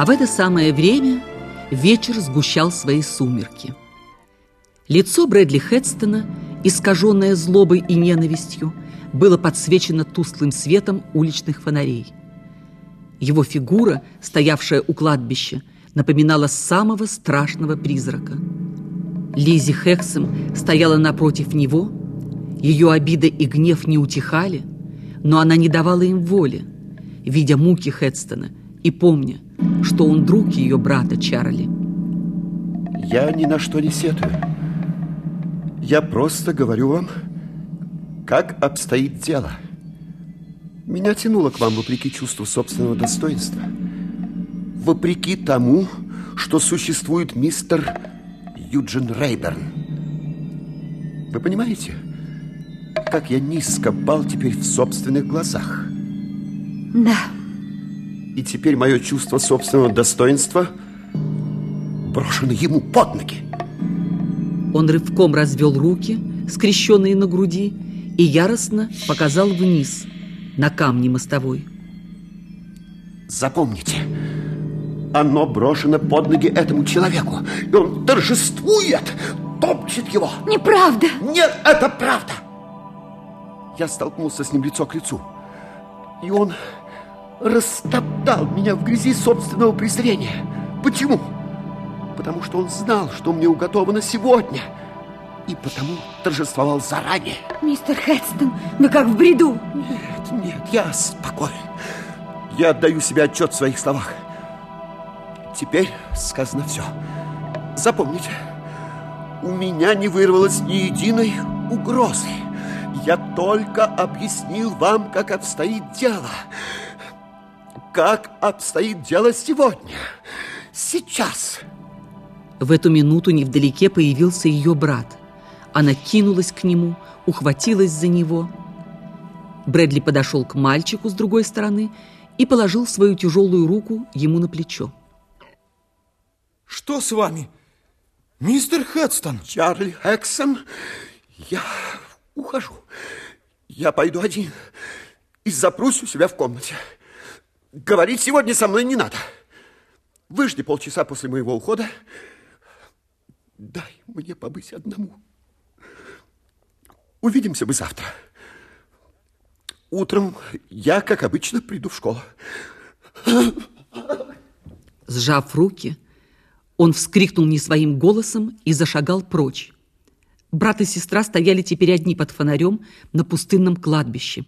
А в это самое время вечер сгущал свои сумерки. Лицо Брэдли Хедстона, искаженное злобой и ненавистью, было подсвечено тусклым светом уличных фонарей. Его фигура, стоявшая у кладбища, напоминала самого страшного призрака. Лизи Хексом стояла напротив него, ее обида и гнев не утихали, но она не давала им воли, видя муки Хедстона и помня, что он друг ее брата Чарли. Я ни на что не сетую. Я просто говорю вам, как обстоит дело. Меня тянуло к вам вопреки чувству собственного достоинства. Вопреки тому, что существует мистер Юджин Рейберн. Вы понимаете, как я низко пал теперь в собственных глазах? Да. И теперь мое чувство собственного достоинства брошено ему под ноги. Он рывком развел руки, скрещенные на груди, и яростно показал вниз, на камни мостовой. Запомните, оно брошено под ноги этому человеку, и он торжествует, топчет его. Неправда. Нет, это правда. Я столкнулся с ним лицо к лицу, и он растоптал меня в грязи собственного презрения. Почему? Потому что он знал, что мне уготовано сегодня, и потому торжествовал заранее. Мистер Хедстон, вы как в бреду. Нет, нет, я спокоен. Я отдаю себе отчет в своих словах. Теперь сказано все. Запомните, у меня не вырвалось ни единой угрозы. Я только объяснил вам, как обстоит дело. Как обстоит дело сегодня. Сейчас. В эту минуту невдалеке появился ее брат. Она кинулась к нему, ухватилась за него. Брэдли подошел к мальчику с другой стороны и положил свою тяжелую руку ему на плечо. Что с вами, мистер Хедстон? Чарли Эксон, я ухожу. Я пойду один и запрусь у себя в комнате. Говорить сегодня со мной не надо. Выжди полчаса после моего ухода. Дай мне побыть одному. Увидимся мы завтра. Утром я, как обычно, приду в школу. Сжав руки, он вскрикнул не своим голосом и зашагал прочь. Брат и сестра стояли теперь одни под фонарем на пустынном кладбище.